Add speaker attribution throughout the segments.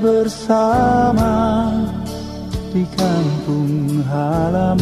Speaker 1: bersama di kampung halamanku.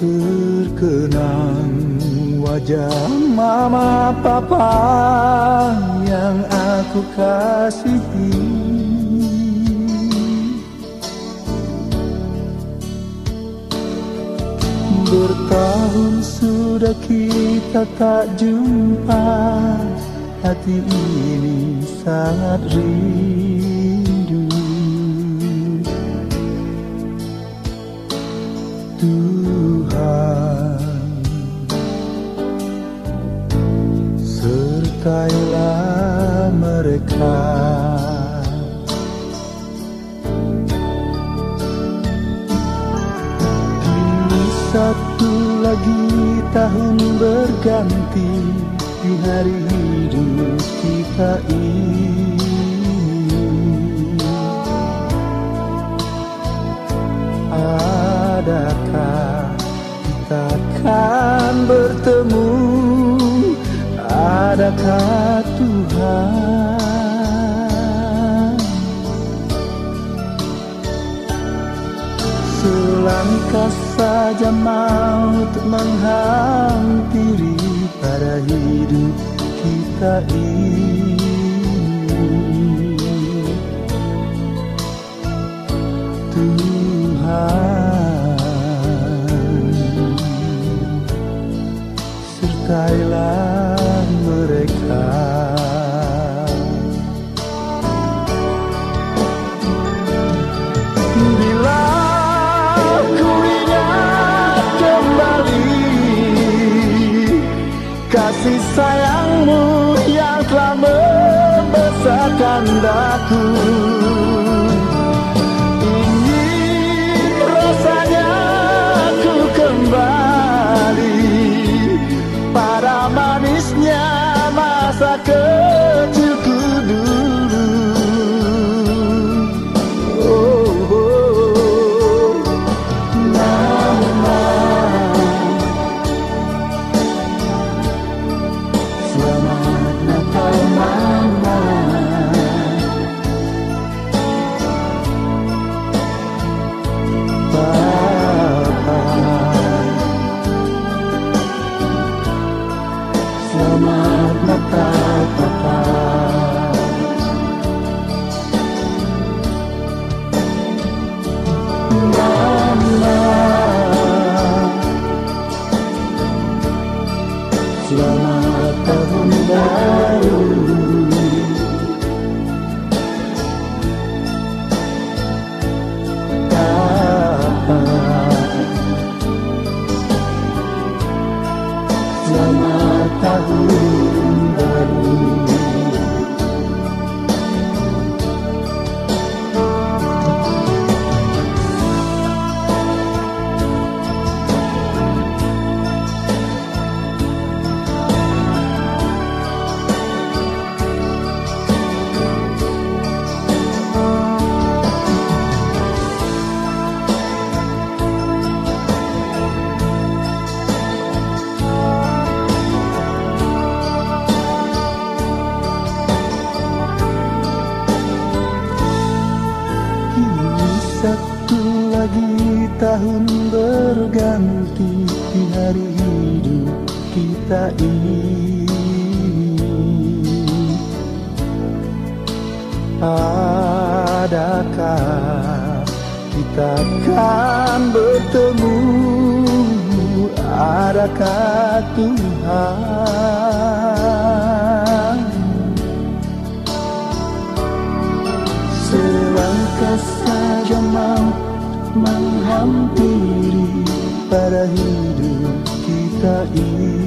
Speaker 1: Terkenang wajah mama papa yang aku kasihi. Bertahun sudah kita tak jumpa Hati ini sangat rindu. Tuhan Sertailah mereka. Kini satu lagi tahun berganti Di hari hidup kita ini tandaku Adakah kita akan bertemu? Adakah Tuhan? Selangkah saja mau menghampiri pada hidup kita ini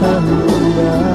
Speaker 2: tambah